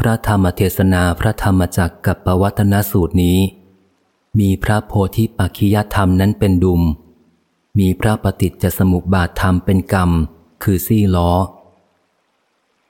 พระธรรมเทศนาพระธรรมจักกับปวัตนสูตรนี้ มีพระโพธิปัจขิยธรรมนั้นเป็นดุม มีพระปฏิจจสมุปบาทธรรมเป็นกรรม คือซี่ล้อ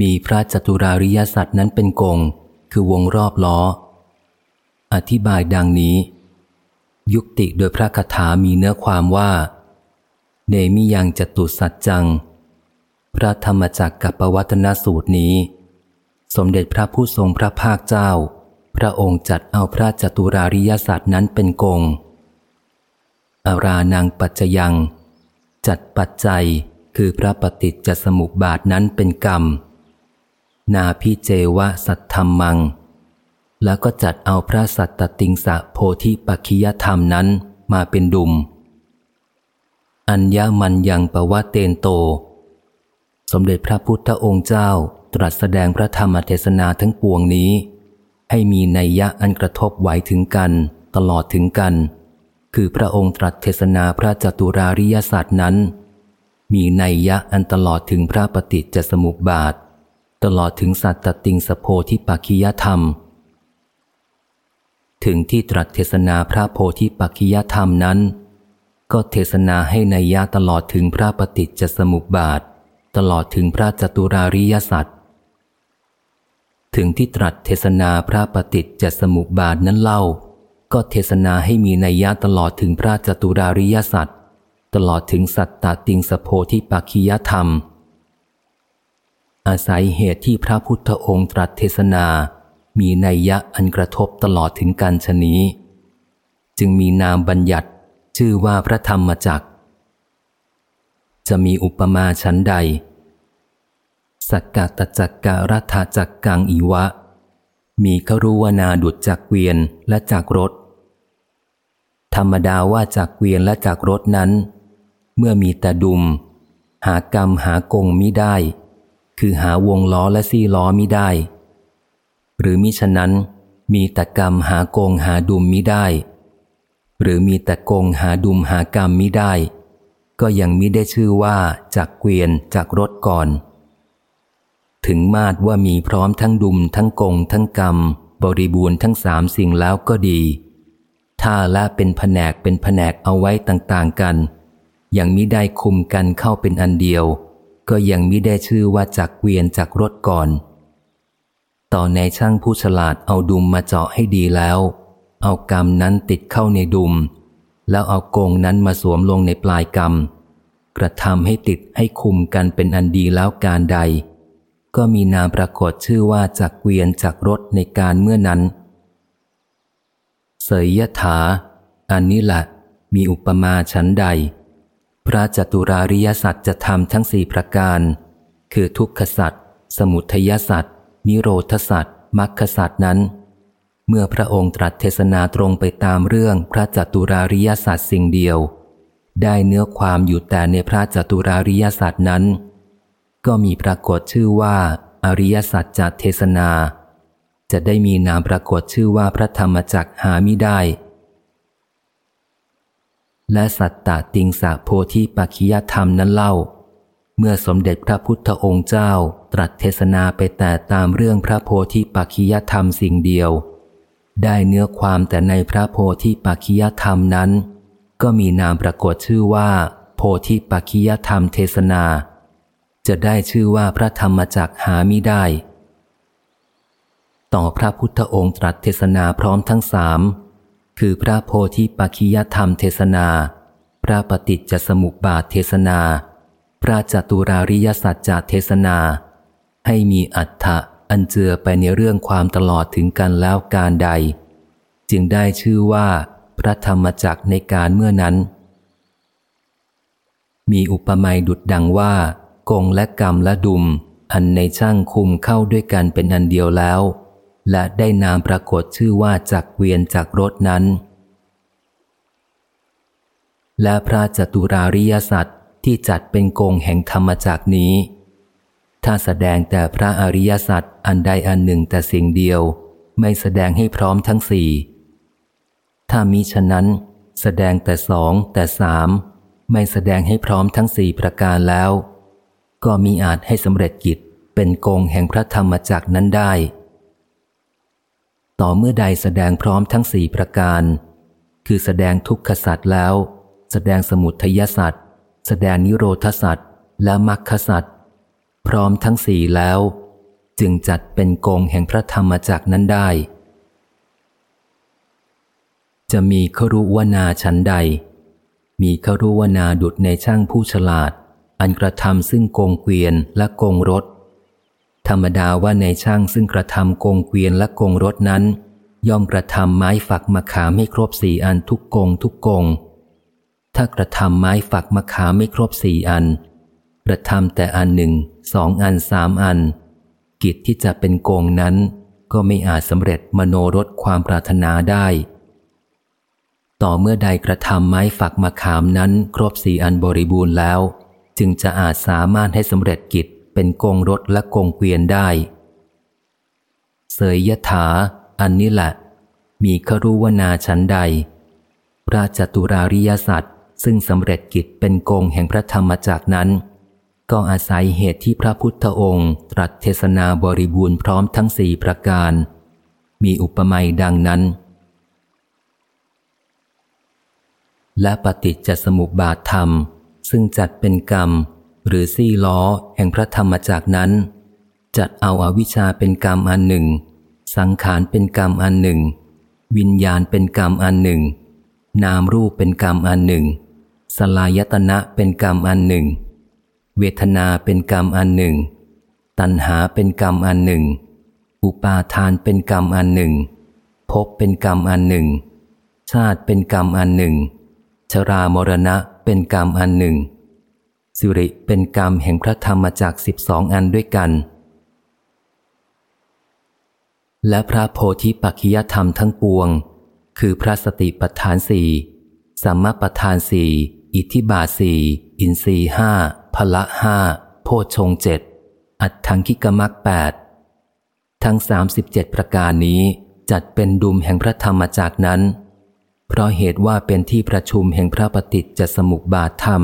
มีพระจตุราริยสัตว์นั้นเป็นกง คือวงรอบล้อ อธิบายดังนี้ ยุคติโดยพระคาถามีเนื้อความว่า เนมิยังจตุสัจจัง พระธรรมจักกับปวัตนสูตรนี้ สมเด็จพระผู้ทรงพระภาคเจ้า พระองค์จัดเอาพระจตุราริยศาสตร์นั้นเป็นกง อารานังปัจจยัง จัดปัจจัยคือพระปฏิจจสมุปบาทนั้นเป็นกรรม นาพิเจวะสัตธรรมัง แล้วก็จัดเอาพระสัตตติงสะโพธิปัคิยธรรมนั้นมาเป็นดุม อัญญามันยังปวะเตนโต สมเด็จพระพุทธองค์เจ้า ตรัสแสดงพระธรรมเทศนาทั้งปวงนี้ ให้มีนัยยะอันกระทบไหวถึงกัน ตลอดถึงกัน คือพระองค์ตรัสเทศนาพระจตุราริยศาสตร์นั้น มีนัยยะอันตลอดถึงพระปฏิจจสมุปบาท ตลอดถึงสัตตติงสโพธิปัคิยธรรม ถึงที่ตรัสเทศนาพระโพธิปัคิยธรรมนั้น ก็เทศนาให้นัยยะตลอดถึงพระปฏิจจสมุปบาทตลอดถึงพระจตุราริยสัตว์ ถึงที่ตรัสเทศนาพระปฏิจจสมุปบาทนั้นเล่า ก็เทศนาให้มีนัยยะตลอดถึงพระจตุราริยสัตว์ตลอดถึงสัตตติงสโพธิปักคียธรรม อาศัยเหตุที่พระพุทธองค์ตรัสเทศนา มีนัยยะอันกระทบตลอดถึงการชนี้ จึงมีนามบัญญัติชื่อว่าพระธรรมจักจะมีอุปมาชั้นใด สักกะตจักการัฐจักกังอีวะ มีขรุวนาดุดจากเกวียนและจากรถ ธรรมดาว่าจากเกวียนและจากรถนั้น เมื่อมีแต่ดุม หากรรมหากงมิได้ คือหาวงล้อและซี่ล้อมิได้ หรือมิฉะนั้น มีแต่กรรมหากงหาดุมมิได้ หรือมีแต่กงหาดุมหากรรมมิได้ ก็ยังมิได้ชื่อว่าจากเกวียนจากรถก่อน ถึงมาดว่ามีพร้อมทั้งดุมทั้งกงทั้งกรรม บริบูรณ์ทั้งสามสิ่งแล้วก็ดี ถ้าละเป็นแผนกเป็นแผนกเอาไว้ต่างๆกันยังมิได้คุมกันเข้าเป็นอันเดียว ก็ยังมิได้ชื่อว่าจักเวียนจากรถก่อน ต่อในช่างผู้ฉลาดเอาดุมมาเจาะให้ดีแล้ว เอากรรมนั้นติดเข้าในดุม แล้วเอากงนั้นมาสวมลงในปลายกรรมกระทำให้ติดให้คุมกันเป็นอันดีแล้วการใด ก็มีนามปรากฏชื่อว่าจักเวียนจากรถในการเมื่อนั้น เสยยถา อันนี้แหละมีอุปมาชั้นใด พระจตุราริยสัจจะทำทั้งสี่ประการ คือทุกขสัจสมุทยสัจนิโรธสัจมรรคสัจนั้น เมื่อพระองค์ตรัสเทศนาตรงไปตามเรื่องพระจตุราริยสัจสิ่งเดียว ได้เนื้อความอยู่แต่ในพระจตุราริยสัจนั้น ก็มีปรากฏชื่อว่า อริยสัจจเทศนา จะได้มีนามปรากฏชื่อว่าพระธรรมจักหามิได้ และสัตตติงสะโพธิปัคิยธรรมนั้นเล่า เมื่อสมเด็จพระพุทธองค์เจ้าตรัสเทศนาไปแต่ตามเรื่องพระโพธิปัคิยธรรมสิ่งเดียว ได้เนื้อความแต่ในพระโพธิปัคิยธรรมนั้น ก็มีนามปรากฏชื่อว่า โพธิปัคิยธรรมเทศนา จะได้ชื่อว่าพระธรรมจักหามิได้ ต่อพระพุทธองค์ตรัสเทศนาพร้อมทั้งสาม คือพระโพธิปัคิยธรรมเทศนา พระปฏิจจสมุปบาทเทศนา พระจตุราริยสัจจเทศนา ให้มีอัฏฐะอันเจือไปในเรื่องความตลอดถึงกันแล้วการใด จึงได้ชื่อว่าพระธรรมจักในการเมื่อนั้น มีอุปมาดุดดังว่า กงและกรรมและดุม อันในช่างคุมเข้าด้วยกันเป็นอันเดียวแล้ว และได้นามปรากฏชื่อว่าจักเวียนจากรถนั้น และพระจตุราริยสัตว์ที่จัดเป็นกงแห่งธรรมจากนี้ ถ้าแสดงแต่พระอริยสัตว์อันใดอันหนึ่งแต่สิ่งเดียว ไม่แสดงให้พร้อมทั้งสี่ ถ้ามิฉะนั้น แสดงแต่สองแต่สามไม่แสดงให้พร้อมทั้งสี่ประการแล้ว ก็มีอาจให้สำเร็จกิจเป็นกงแห่งพระธรรมจักนั้นได้ ต่อเมื่อใดแสดงพร้อมทั้งสี่ประการ คือแสดงทุกขสัตว์แล้ว แสดงสมุทัยสัตว์แสดงนิโรธสัตว์และมรรคสัตว์พร้อมทั้งสี่แล้ว จึงจัดเป็นกงแห่งพระธรรมจักนั้นได้ จะมีครุวนาชั้นใด มีครุวนาดุดในช่างผู้ฉลาด อันกระทำซึ่งโกงเกวียนและโกงรถ ธรรมดาว่าในช่างซึ่งกระทำโกงเกวียนและโกงรถนั้น ย่อมกระทำไม้ฝักมะขามให้ครบสี่อันทุกกงทุกกง ถ้ากระทำไม้ฝักมะขามไม่ครบสี่อัน กระทำแต่อันหนึ่งสองอันสามอัน กิจที่จะเป็นโกงนั้น ก็ไม่อาจสำเร็จมโนรสความปรารถนาได้ต่อเมื่อใดกระทำไม้ฝักมะขามนั้น ครบสี่อันบริบูรณ์แล้ว จึงจะอาจสามารถให้สำเร็จกิจเป็นกงรถและกงเกวียนได้ เสยยถา อันนี้แหละ มีครุวนาชั้นใด พระจตุราริยสัตว์ซึ่งสำเร็จกิจเป็นกงแห่งพระธรรมจากนั้น ก็อาศัยเหตุที่พระพุทธองค์ตรัสเทศนาบริบูรณ์พร้อมทั้งสี่ประการ มีอุปมาดังนั้น และปฏิจจสมุปบาทธรรม ซึ่งจัดเป็นกรรม หรือซี่ล้อแห่งพระธรรมจากนั้น จัดเอาอาวิชชาเป็นกรรมอันหนึ่ง สังขารเป็นกรรมอันหนึ่ง วิญญาณเป็นกรรมอันหนึ่ง นามรูปเป็นกรรมอันหนึ่ง สลายตนะเป็นกรรมอันหนึ่ง เวทนาเป็นกรรมอันหนึ่ง ตัณหาเป็นกรรมอันหนึ่ง อุปาทานเป็นกรรมอันหนึ่งภพเป็นกรรมอันหนึ่ง ชาติเป็นกรรมอันหนึ่ง ชรามรณะ เป็นกรรมอันหนึ่ง สิริเป็นกรรมแห่งพระธรรมจากสิบสองอันด้วยกัน และพระโพธิปัจจยธรรมทั้งปวง คือพระสติปัฏฐานสี่สัมมาปัฏฐานสี่อิทธิบาสี่อินรีห้าพละห้าโพชงเจ็ดอัดทังคิกมักแปดทั้งสามสิบเจ็ดประการนี้จัดเป็นดุมแห่งพระธรรมจากนั้น เพราะเหตุว่าเป็นที่ประชุมแห่งพระปฏิจจสมุปบาทธรรม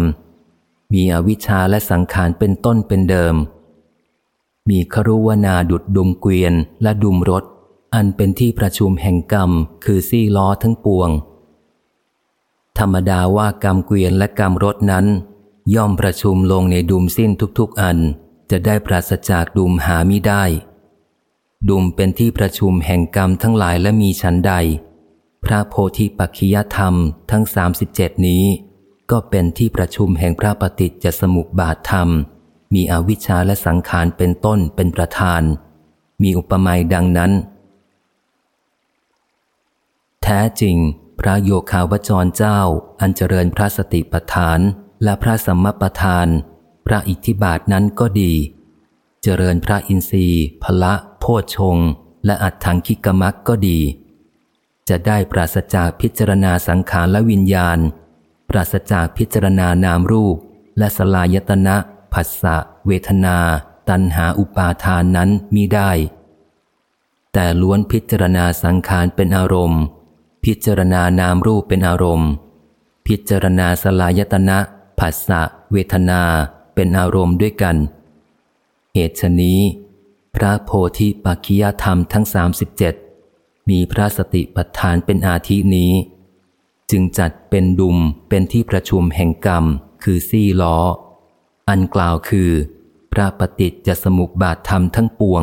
มีอวิชชาและสังขารเป็นต้นเป็นเดิม มีครุวนาดุดดุมเกวียนและดุมรถ อันเป็นที่ประชุมแห่งกรรม คือซี่ล้อทั้งปวง ธรรมดาว่ากรรมเกวียนและกรรมรถนั้น ย่อมประชุมลงในดุมสิ้นทุกๆอัน จะได้ปราศจากดุมหามิได้ ดุมเป็นที่ประชุมแห่งกรรมทั้งหลายและมีชั้นใด พระโพธิปัจขิยธรรมทั้งสามสิบเจ็ดนี้ ก็เป็นที่ประชุมแห่งพระปฏิจจสมุปบาทธรรม มีอวิชชาและสังขารเป็นต้นเป็นประธาน มีอุปมาดังนั้น แท้จริง พระโยคาวจรเจ้า อันเจริญพระสติปัฏฐานและพระสัมมาประธาน พระอิทธิบาทนั้นก็ดี เจริญพระอินทรีย์พละ โพชงและอัตถังคิกมักก็ดี จะได้ปราศจากพิจารณาสังขารและวิญญาณ ปราศจากพิจารณานามรูป และสลายตนะผัสสะเวทนา ตัณหาอุปาทานนั้นมิได้ แต่ล้วนพิจารณาสังขารเป็นอารมณ์ พิจารณานามรูปเป็นอารมณ์ พิจารณาสลายตนะผัสสะเวทนาเป็นอารมณ์ด้วยกัน เหตุฉนี้ พระโพธิปัจขิยธรรมทั้งสา มีพระสติปัฏฐานเป็นอาทินี้ จึงจัดเป็นดุมเป็นที่ประชุมแห่งกรรม คือซี่ล้อ อันกล่าวคือ พระปฏิจจสมุปบาทธรรมทั้งปวง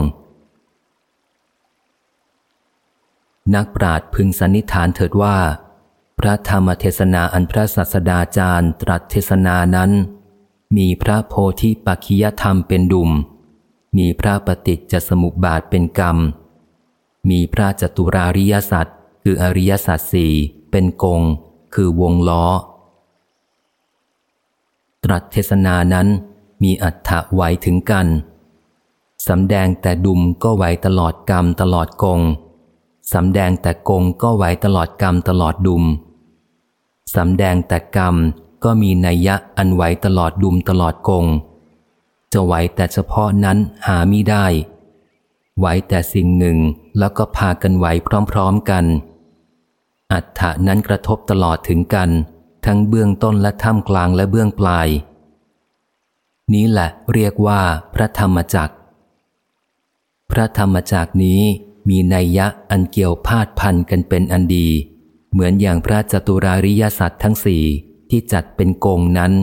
นักปราดพึงสันนิฐานเถิดว่า พระธรรมเทศนาอันพระสัสดาจารย์ตรัสเทศนานั้น มีพระโพธิปัจขิยธรรมเป็นดุมมีพระปฏิจจสมุปบาทเป็นกรรม มีพระจตุราริยสัตว์คืออริยสัตสี่เป็นกง คือวงล้อ ตรัสเทศนานั้นมีอัฏฐะไหวถึงกันสำแดงแต่ดุมก็ไหวตลอดกรรมตลอดกงสำแดงแต่กงก็ไหวตลอดกรรมตลอดดุมสำแดงแต่กรรมก็มีนัยยะอันไหวตลอดดุมตลอดกง จะไหวแต่เฉพาะนั้นหาไมิได้ ไหวแต่สิ่งหนึ่งแล้วก็พากันไหวพร้อมๆกัน อัฏฐานั้นกระทบตลอดถึงกัน ทั้งเบื้องต้นและท่ามกลางและเบื้องปลาย นี้แหละเรียกว่าพระธรรมจักร พระธรรมจักรนี้มีนัยยะอันเกี่ยวพาดพันกันเป็นอันดี เหมือนอย่างพระจตุราริยสัตว์ทั้งสี่ที่จัดเป็นกงนั้น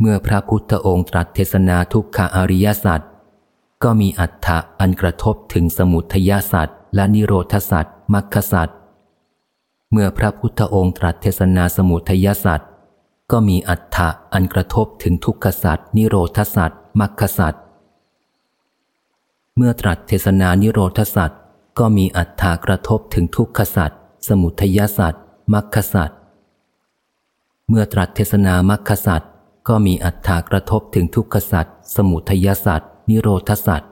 เมื่อพระพุทธองค์ตรัสเทศนาทุกขาอริยสัตว์ ก็มีอัฏฐะอันกระทบถึงสมุทยสัตว์และนิโรธสัตว์มรรคสัตว์เมื่อพระพุทธองค์ตรัสเทศนาสมุทยสัตว์ก็มีอัฏฐะอันกระทบถึงทุกขสัตว์นิโรธสัตว์มรรคสัตว์เมื่อตรัสเทศนานิโรธสัตว์ก็มีอัฏฐากระทบถึงทุกขสัตว์สมุทยสัตว์มรรคสัตว์เมื่อตรัสเทศนามรรคสัตว์ก็มีอัฏฐากระทบถึงทุกขสัตว์สมุทยสัตว์ นิโรธสัตว์